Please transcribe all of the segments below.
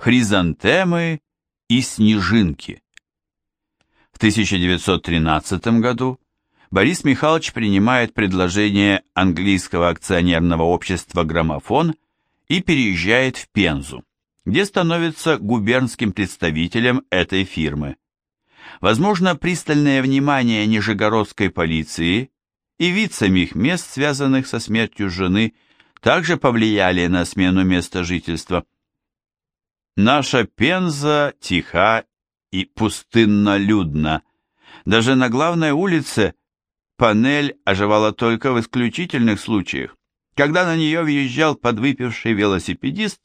хризантемы и снежинки. В 1913 году Борис Михайлович принимает предложение английского акционерного общества «Граммофон» и переезжает в Пензу, где становится губернским представителем этой фирмы. Возможно, пристальное внимание нижегородской полиции и вид самих мест, связанных со смертью жены, также повлияли на смену места жительства. Наша Пенза тиха и пустынно-людна. Даже на главной улице панель оживала только в исключительных случаях, когда на нее въезжал подвыпивший велосипедист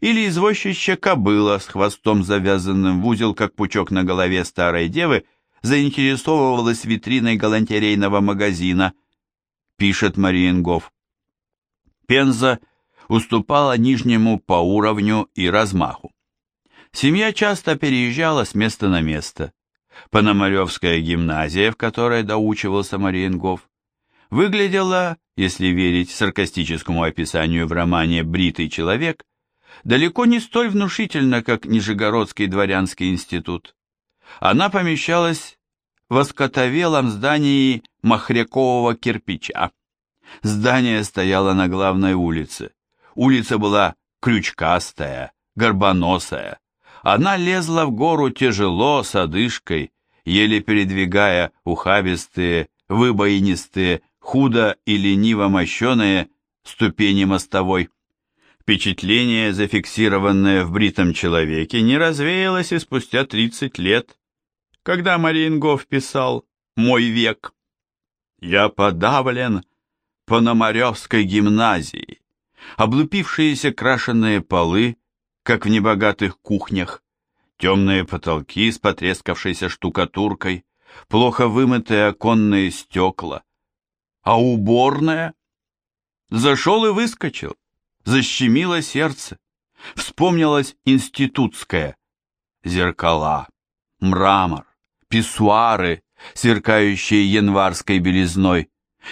или извозчища кобыла с хвостом завязанным в узел, как пучок на голове старой девы, заинтересовывалась витриной галантерейного магазина, пишет Мариенгоф. Пенза уступала Нижнему по уровню и размаху. Семья часто переезжала с места на место. Пономаревская гимназия, в которой доучивался Мариенгоф, выглядела, если верить саркастическому описанию в романе «Бритый человек», далеко не столь внушительно, как Нижегородский дворянский институт. Она помещалась в оскотовелом здании махрякового кирпича. Здание стояло на главной улице. Улица была крючкастая, горбоносая. Она лезла в гору тяжело, с одышкой, еле передвигая ухабистые, выбоинистые, худо и лениво мощеные ступени мостовой. Впечатление, зафиксированное в бритом человеке, не развеялось и спустя 30 лет, когда Мариенгоф писал «Мой век». «Я подавлен Пономаревской гимназией, облупившиеся крашеные полы, как в небогатых кухнях, темные потолки с потрескавшейся штукатуркой, плохо вымытые оконные стекла. А уборная? Зашел и выскочил защемило сердце. Вспомнилось институтское. Зеркала, мрамор, писсуары, сверкающие январской белизной,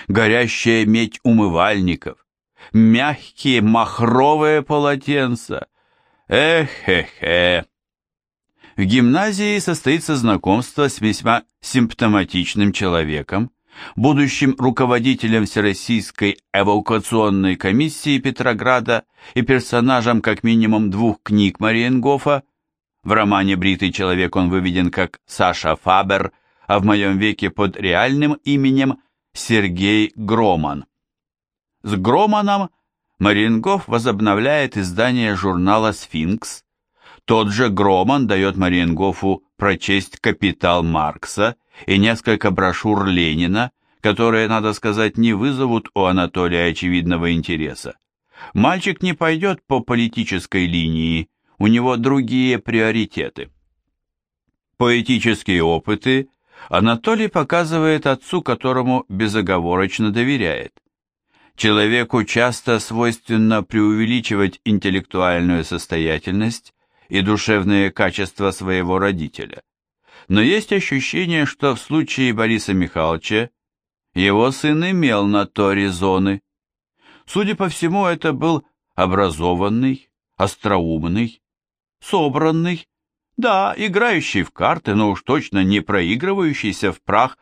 горящая медь умывальников, мягкие махровые полотенца. Эх-хе-хе. В гимназии состоится знакомство с весьма симптоматичным человеком, будущим руководителем Всероссийской эвакуационной комиссии Петрограда и персонажем как минимум двух книг Мариенгофа, в романе «Бритый человек» он выведен как Саша Фабер, а в моем веке под реальным именем Сергей Громан. С Громаном Мариенгоф возобновляет издание журнала «Сфинкс». Тот же Громан дает Мариенгофу прочесть «Капитал Маркса» и несколько брошюр Ленина, которые, надо сказать, не вызовут у Анатолия очевидного интереса. Мальчик не пойдет по политической линии, у него другие приоритеты. Поэтические опыты Анатолий показывает отцу, которому безоговорочно доверяет. Человеку часто свойственно преувеличивать интеллектуальную состоятельность и душевные качества своего родителя но есть ощущение, что в случае Бориса Михайловича его сын имел на то резоны. Судя по всему, это был образованный, остроумный, собранный, да, играющий в карты, но уж точно не проигрывающийся в прах,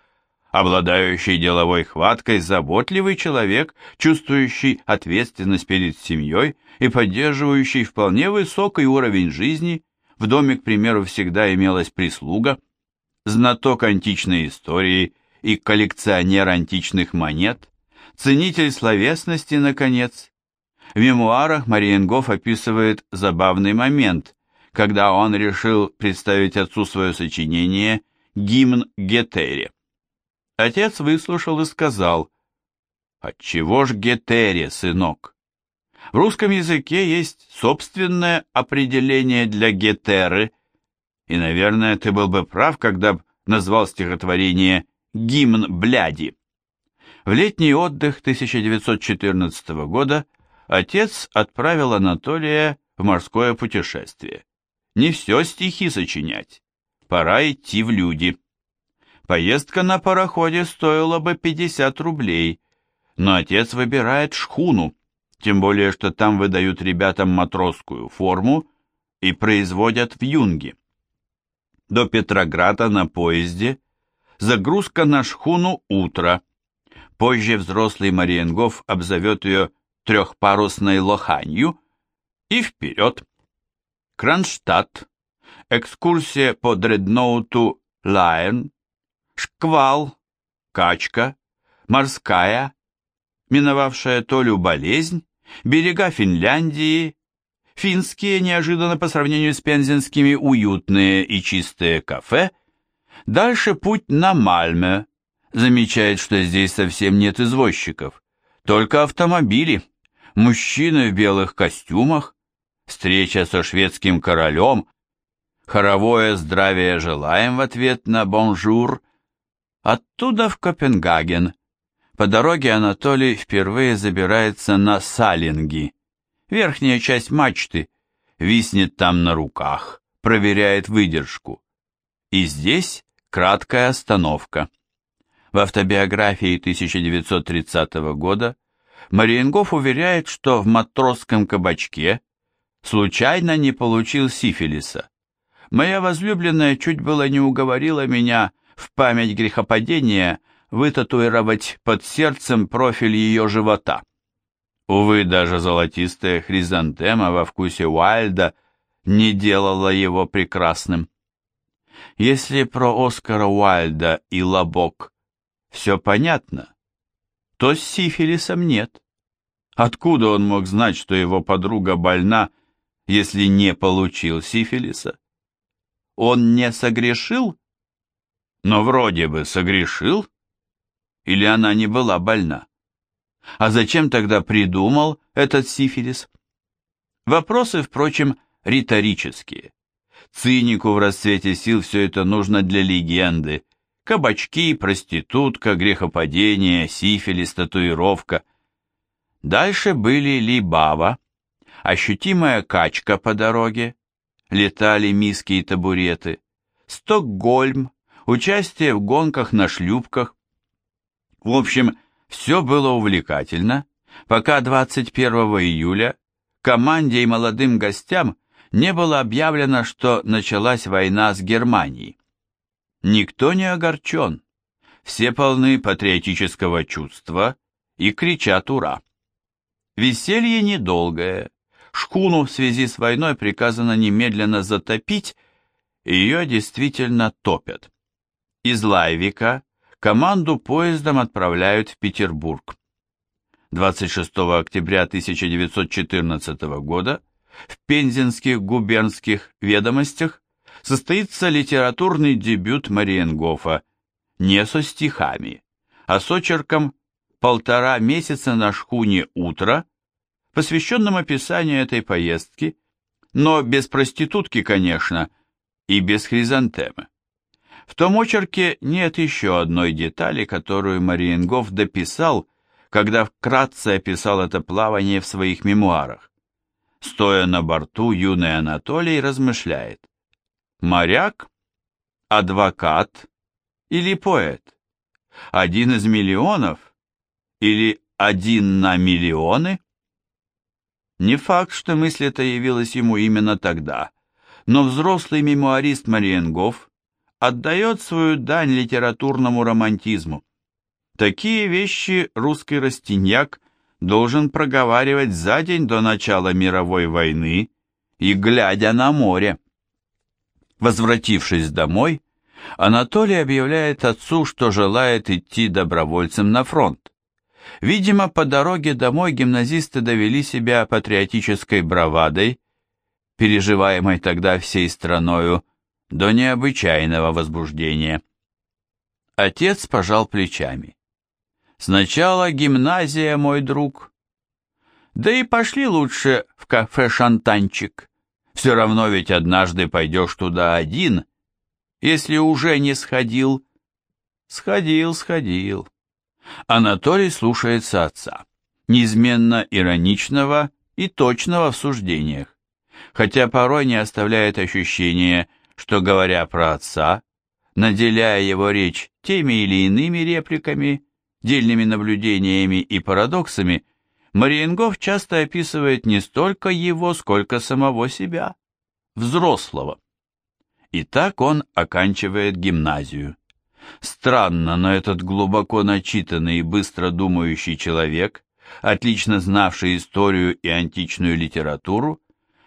обладающий деловой хваткой, заботливый человек, чувствующий ответственность перед семьей и поддерживающий вполне высокий уровень жизни, в доме, к примеру, всегда имелась прислуга – знаток античной истории и коллекционер античных монет, ценитель словесности, наконец. В мемуарах Мариенгоф описывает забавный момент, когда он решил представить отцу свое сочинение «Гимн Гетере». Отец выслушал и сказал, «Отчего ж Гетере, сынок?» В русском языке есть собственное определение для Гетеры – и, наверное, ты был бы прав, когда б назвал стихотворение «Гимн бляди». В летний отдых 1914 года отец отправил Анатолия в морское путешествие. Не все стихи сочинять, пора идти в люди. Поездка на пароходе стоила бы 50 рублей, но отец выбирает шхуну, тем более, что там выдают ребятам матросскую форму и производят в Юнге. До Петрограда на поезде загрузка на шхуну утро. Позже взрослый Мариенгоф обзовет ее трехпарусной лоханью и вперед. Кронштадт, экскурсия по дредноуту Лайен, шквал, качка, морская, миновавшая Толю болезнь, берега Финляндии, финские, неожиданно по сравнению с пензенскими, уютные и чистые кафе, дальше путь на Мальме, замечает, что здесь совсем нет извозчиков, только автомобили, мужчины в белых костюмах, встреча со шведским королем, хоровое здравие желаем в ответ на бонжур, оттуда в Копенгаген. По дороге Анатолий впервые забирается на Салинги, верхняя часть мачты, виснет там на руках, проверяет выдержку. И здесь краткая остановка. В автобиографии 1930 года Мариенгоф уверяет, что в матросском кабачке случайно не получил сифилиса. Моя возлюбленная чуть было не уговорила меня в память грехопадения вытатуировать под сердцем профиль ее живота. Увы, даже золотистая хризантема во вкусе Уайльда не делала его прекрасным. Если про Оскара Уайльда и Лобок все понятно, то с сифилисом нет. Откуда он мог знать, что его подруга больна, если не получил сифилиса? Он не согрешил? Но вроде бы согрешил. Или она не была больна? А зачем тогда придумал этот сифилис? Вопросы, впрочем, риторические. Цинику в расцвете сил все это нужно для легенды. Кабачки, проститутка, грехопадение, сифилис, татуировка. Дальше были Либава, ощутимая качка по дороге, летали миски и табуреты, Стокгольм, участие в гонках на шлюпках. В общем, все было увлекательно, пока 21 июля команде и молодым гостям не было объявлено, что началась война с Германией. Никто не огорчен, все полны патриотического чувства и кричат «Ура!». Веселье недолгое, шхуну в связи с войной приказано немедленно затопить, ее действительно топят. Из Лайвика команду поездом отправляют в Петербург. 26 октября 1914 года в Пензенских губернских ведомостях состоится литературный дебют Мариенгофа не со стихами, а с очерком «Полтора месяца на шхуне утро», посвященном описанию этой поездки, но без проститутки, конечно, и без хризантемы. В том очерке нет еще одной детали, которую Мариенгоф дописал, когда вкратце описал это плавание в своих мемуарах. Стоя на борту, юный Анатолий размышляет. Моряк? Адвокат? Или поэт? Один из миллионов? Или один на миллионы? Не факт, что мысль эта явилась ему именно тогда, но взрослый мемуарист Мариенгоф отдает свою дань литературному романтизму. Такие вещи русский растиньяк должен проговаривать за день до начала мировой войны и глядя на море. Возвратившись домой, Анатолий объявляет отцу, что желает идти добровольцем на фронт. Видимо, по дороге домой гимназисты довели себя патриотической бравадой, переживаемой тогда всей страною, до необычайного возбуждения. Отец пожал плечами. «Сначала гимназия, мой друг. Да и пошли лучше в кафе «Шантанчик». Все равно ведь однажды пойдешь туда один, если уже не сходил. Сходил, сходил. Анатолий слушается отца, неизменно ироничного и точного в суждениях, хотя порой не оставляет ощущения, что, говоря про отца, наделяя его речь теми или иными репликами, дельными наблюдениями и парадоксами, Мариенгоф часто описывает не столько его, сколько самого себя. взрослого. И так он оканчивает гимназию. Странно, но этот глубоко начитанный и быстро думающий человек, отлично знавший историю и античную литературу,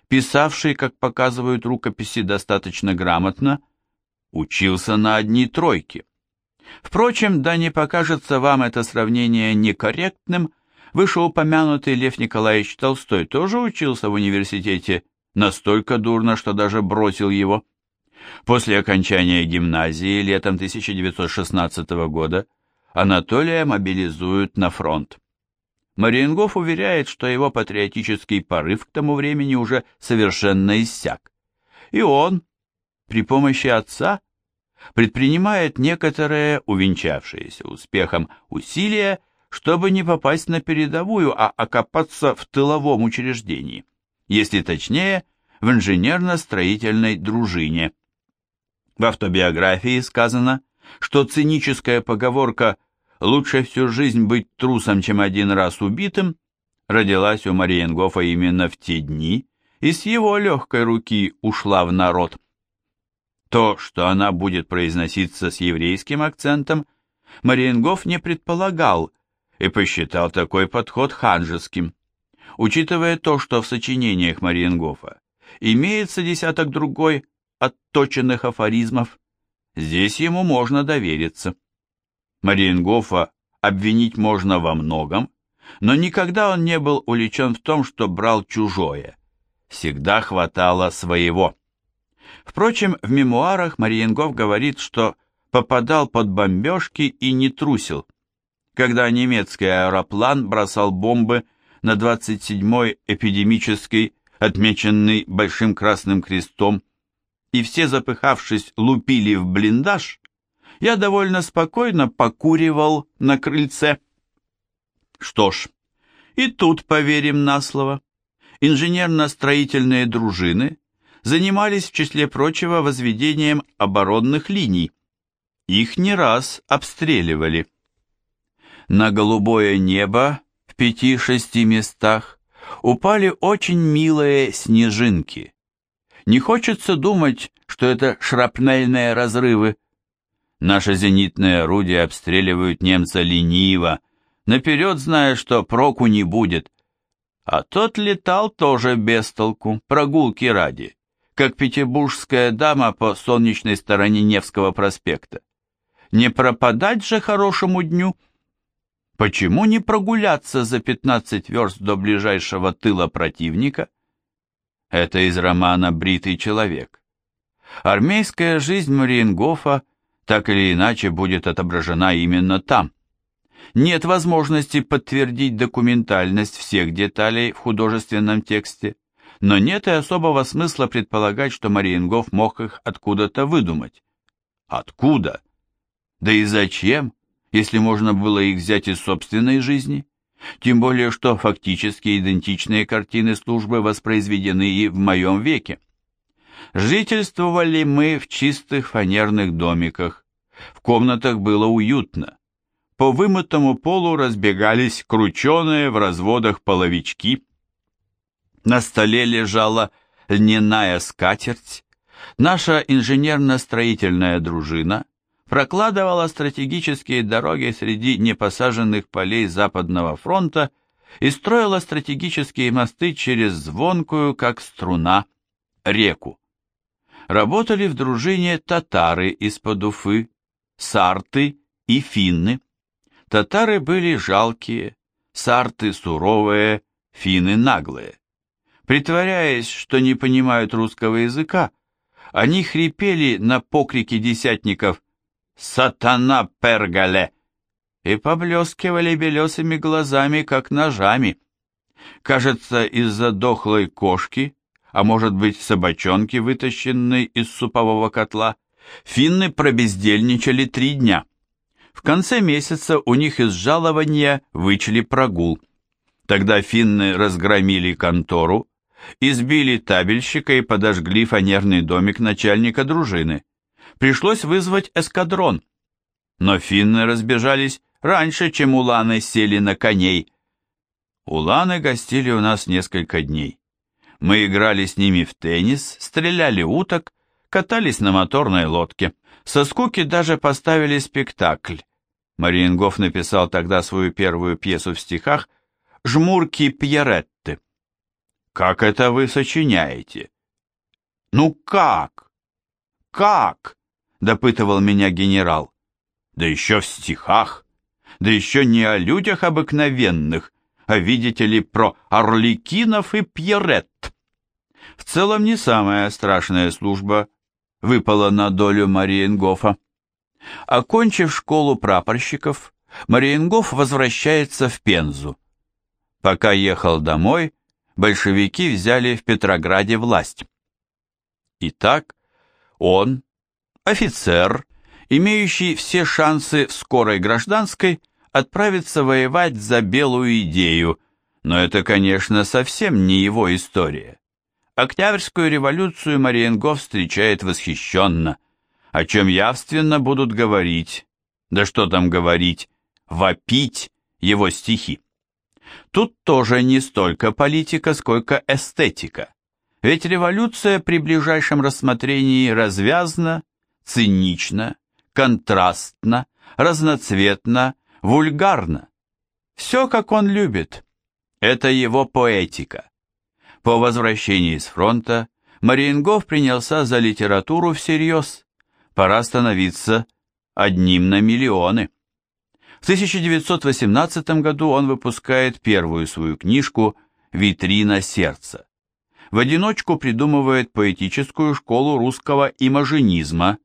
писавший, как показывают рукописи, достаточно грамотно, учился на одни тройки. Впрочем, да не покажется вам это сравнение некорректным, вышеупомянутый Лев Николаевич Толстой тоже учился в университете настолько дурно, что даже бросил его. После окончания гимназии летом 1916 года Анатолия мобилизуют на фронт. Мариенгоф уверяет, что его патриотический порыв к тому времени уже совершенно иссяк. И он, при помощи отца, предпринимает некоторые, увенчавшиеся успехом, усилия, чтобы не попасть на передовую, а окопаться в тыловом учреждении, если точнее, в инженерно-строительной дружине. В автобиографии сказано, что циническая поговорка «лучше всю жизнь быть трусом, чем один раз убитым» родилась у Мариенгофа именно в те дни и с его легкой руки ушла в народ. То, что она будет произноситься с еврейским акцентом, Мариенгоф не предполагал и посчитал такой подход ханжеским. Учитывая то, что в сочинениях Мариенгофа имеется десяток другой отточенных афоризмов, здесь ему можно довериться. Мариенгофа обвинить можно во многом, но никогда он не был увлечен в том, что брал чужое. Всегда хватало своего. Впрочем, в мемуарах Мариенгоф говорит, что попадал под бомбежки и не трусил, когда немецкий аэроплан бросал бомбы на 27-й эпидемический, отмеченный Большим Красным Крестом, и все, запыхавшись, лупили в блиндаж, я довольно спокойно покуривал на крыльце. Что ж, и тут поверим на слово. Инженерно-строительные дружины занимались, в числе прочего, возведением оборонных линий. Их не раз обстреливали. На голубое небо в пяти-шести местах упали очень милые снежинки. Не хочется думать, что это шрапнельные разрывы. Наши зенитные орудия обстреливают немца лениво, наперед зная, что проку не будет. А тот летал тоже без толку, прогулки ради, как петербургская дама по солнечной стороне Невского проспекта. Не пропадать же хорошему дню. Почему не прогуляться за 15 верст до ближайшего тыла противника? Это из романа «Бритый человек». Армейская жизнь Мариенгофа так или иначе будет отображена именно там. Нет возможности подтвердить документальность всех деталей в художественном тексте, но нет и особого смысла предполагать, что Мариенгоф мог их откуда-то выдумать. Откуда? Да и зачем, если можно было их взять из собственной жизни? Тем более, что фактически идентичные картины службы воспроизведены и в моем веке. Жительствовали мы в чистых фанерных домиках. В комнатах было уютно. По вымытому полу разбегались крученые в разводах половички. На столе лежала льняная скатерть. Наша инженерно-строительная дружина прокладывала стратегические дороги среди непосаженных полей Западного фронта и строила стратегические мосты через звонкую, как струна, реку. Работали в дружине татары из-под Уфы, сарты и финны. Татары были жалкие, сарты суровые, финны наглые. Притворяясь, что не понимают русского языка, они хрипели на покрике десятников «Сатана Пергале!» и поблескивали белесыми глазами, как ножами. Кажется, из-за дохлой кошки, а может быть собачонки, вытащенной из супового котла, финны пробездельничали три дня. В конце месяца у них из жалования вычли прогул. Тогда финны разгромили контору, избили табельщика и подожгли фанерный домик начальника дружины пришлось вызвать эскадрон. Но финны разбежались раньше, чем уланы сели на коней. Уланы гостили у нас несколько дней. Мы играли с ними в теннис, стреляли уток, катались на моторной лодке. Со скуки даже поставили спектакль. Мариенгоф написал тогда свою первую пьесу в стихах «Жмурки Пьеретты». «Как это вы сочиняете?» «Ну как? Как?» — допытывал меня генерал. «Да еще в стихах, да еще не о людях обыкновенных, видите ли, про орликинов и пьерет». В целом не самая страшная служба выпала на долю Мариенгофа. Окончив школу прапорщиков, Мариенгоф возвращается в Пензу. Пока ехал домой, большевики взяли в Петрограде власть. Итак, он, офицер, имеющий все шансы в скорой гражданской, отправится воевать за белую идею, но это, конечно, совсем не его история. Октябрьскую революцию Мариенгоф встречает восхищенно, о чем явственно будут говорить, да что там говорить, вопить его стихи. Тут тоже не столько политика, сколько эстетика. Ведь революция при ближайшем рассмотрении развязна, цинична, контрастна, разноцветна, вульгарна. Все, как он любит. Это его поэтика. По возвращении с фронта Мариенгоф принялся за литературу всерьез. Пора становиться одним на миллионы. В 1918 году он выпускает первую свою книжку «Витрина сердца». В одиночку придумывает поэтическую школу русского имажинизма.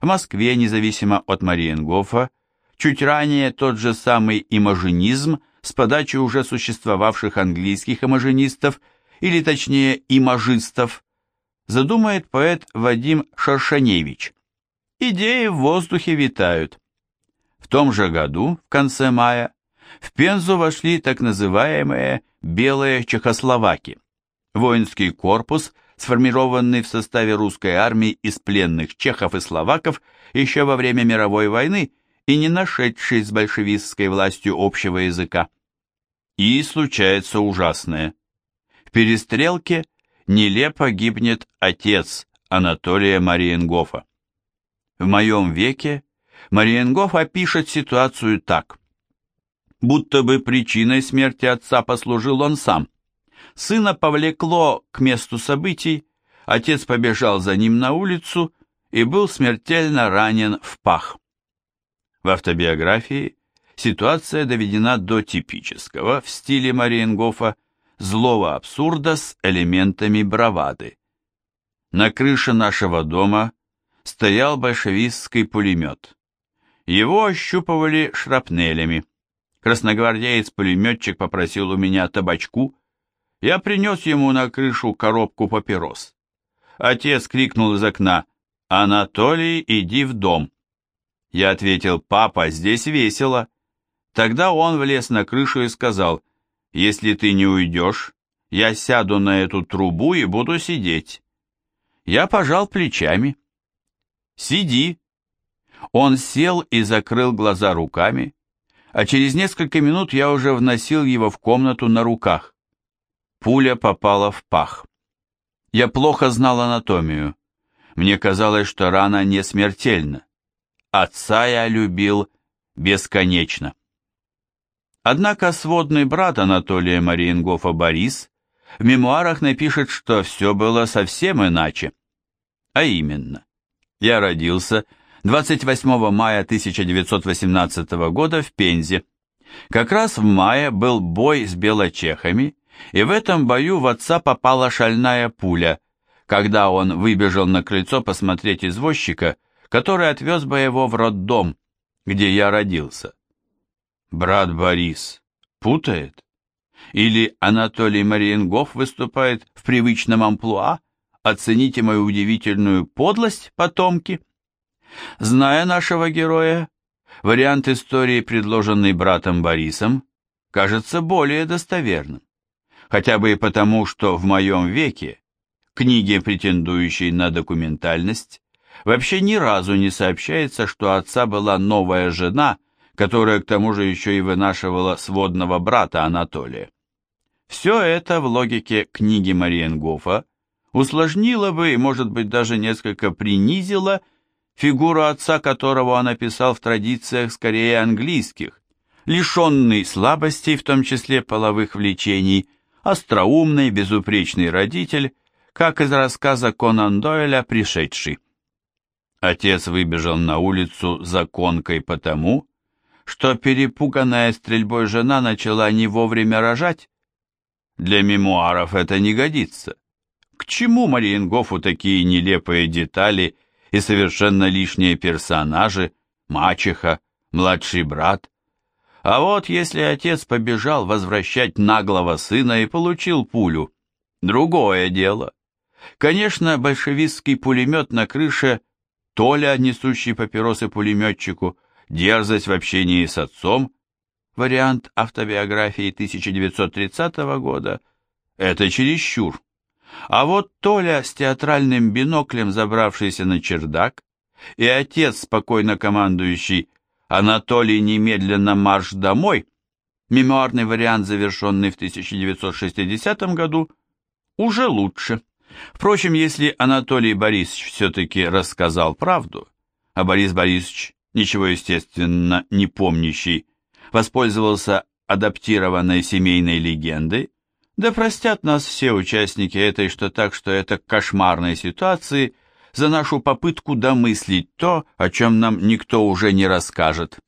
В Москве, независимо от Мариенгофа, чуть ранее тот же самый имажинизм с подачи уже существовавших английских имажинистов – или точнее имажистов, задумает поэт Вадим Шаршаневич. Идеи в воздухе витают. В том же году, в конце мая, в Пензу вошли так называемые «белые чехословаки», воинский корпус, сформированный в составе русской армии из пленных чехов и словаков еще во время мировой войны и не нашедший с большевистской властью общего языка. И случается ужасное. В перестрелке нелепо гибнет отец Анатолия Мариенгофа. В моем веке Мариенгоф опишет ситуацию так. Будто бы причиной смерти отца послужил он сам. Сына повлекло к месту событий, отец побежал за ним на улицу и был смертельно ранен в пах. В автобиографии ситуация доведена до типического в стиле Мариенгофа злого абсурда с элементами бравады. На крыше нашего дома стоял большевистский пулемет. Его ощупывали шрапнелями. Красногвардеец-пулеметчик попросил у меня табачку. Я принес ему на крышу коробку папирос. Отец крикнул из окна «Анатолий, иди в дом». Я ответил «Папа, здесь весело». Тогда он влез на крышу и сказал если ты не уйдешь, я сяду на эту трубу и буду сидеть. Я пожал плечами. Сиди. Он сел и закрыл глаза руками, а через несколько минут я уже вносил его в комнату на руках. Пуля попала в пах. Я плохо знал анатомию. Мне казалось, что рана не смертельна. Отца я любил бесконечно. Однако сводный брат Анатолия Мариенгофа Борис в мемуарах напишет, что все было совсем иначе. А именно, я родился 28 мая 1918 года в Пензе. Как раз в мае был бой с белочехами, и в этом бою в отца попала шальная пуля, когда он выбежал на крыльцо посмотреть извозчика, который отвез бы его в роддом, где я родился. Брат Борис путает? Или Анатолий Мариенгоф выступает в привычном амплуа? Оцените мою удивительную подлость, потомки. Зная нашего героя, вариант истории, предложенный братом Борисом, кажется более достоверным. Хотя бы и потому, что в моем веке, книге, претендующей на документальность, вообще ни разу не сообщается, что отца была новая жена – которая к тому же еще и вынашивала сводного брата Анатолия. Все это в логике книги Мариенгофа усложнило бы и, может быть, даже несколько принизило фигуру отца, которого он описал в традициях скорее английских, лишенный слабостей, в том числе половых влечений, остроумный, безупречный родитель, как из рассказа Конан Дойля «Пришедший». Отец выбежал на улицу за конкой потому, что перепуганная стрельбой жена начала не вовремя рожать. Для мемуаров это не годится. К чему Мариенгофу такие нелепые детали и совершенно лишние персонажи, мачеха, младший брат? А вот если отец побежал возвращать наглого сына и получил пулю, другое дело. Конечно, большевистский пулемет на крыше Толя, несущий папиросы пулеметчику, дерзость в общении с отцом, вариант автобиографии 1930 года, это чересчур. А вот Толя с театральным биноклем, забравшийся на чердак, и отец, спокойно командующий «Анатолий, немедленно марш домой», мемуарный вариант, завершенный в 1960 году, уже лучше. Впрочем, если Анатолий Борисович все-таки рассказал правду, а Борис Борисович, ничего естественно не помнящий, воспользовался адаптированной семейной легендой, да простят нас все участники этой, что так, что это кошмарной ситуации, за нашу попытку домыслить то, о чем нам никто уже не расскажет.